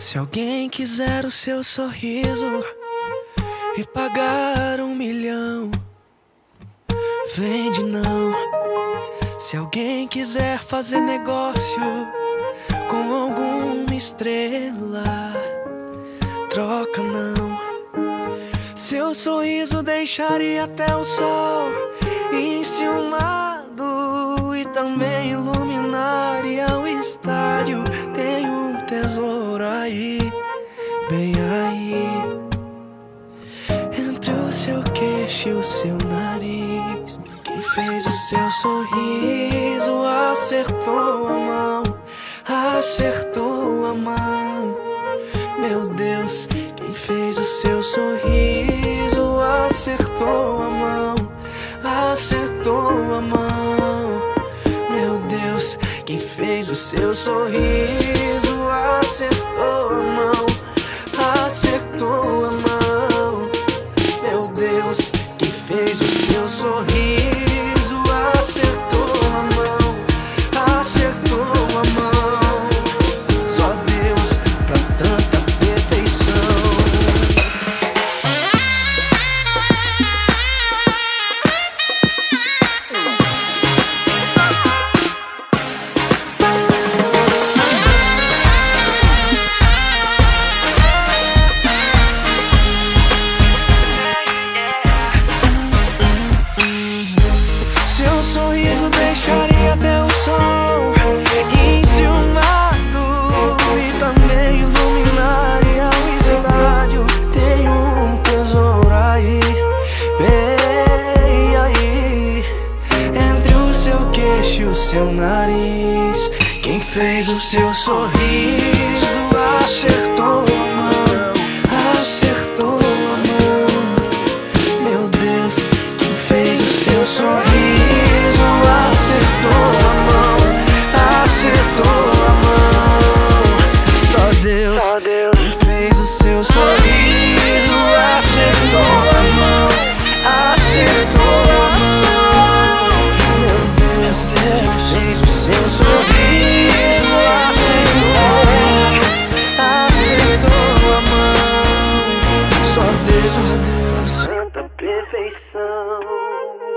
Se alguém quiser o seu sorriso e pagar um milhão, vende não. Se alguém quiser fazer negócio com alguma estrela, troca não. Seu sorriso deixaria até o sol enciumado e também iluminaria o estádio. Tesouro aí, bem aí, entre o seu queixo e o seu nariz. Quem fez o seu sorriso acertou a mão, acertou a mão. Meu Deus, quem fez o seu sorriso acertou a mão, acertou a mão. Quem fez o seu sorriso acertou a mão, acertou Seu sorriso deixaria até o sol enciumado e também iluminaria o estádio. Tem um tesouro aí, bem aí, entre o seu queixo e o seu nariz. Quem fez o seu sorriso acertou a mão, acertou a mão. Meu Deus, quem fez o seu sorriso perfeição.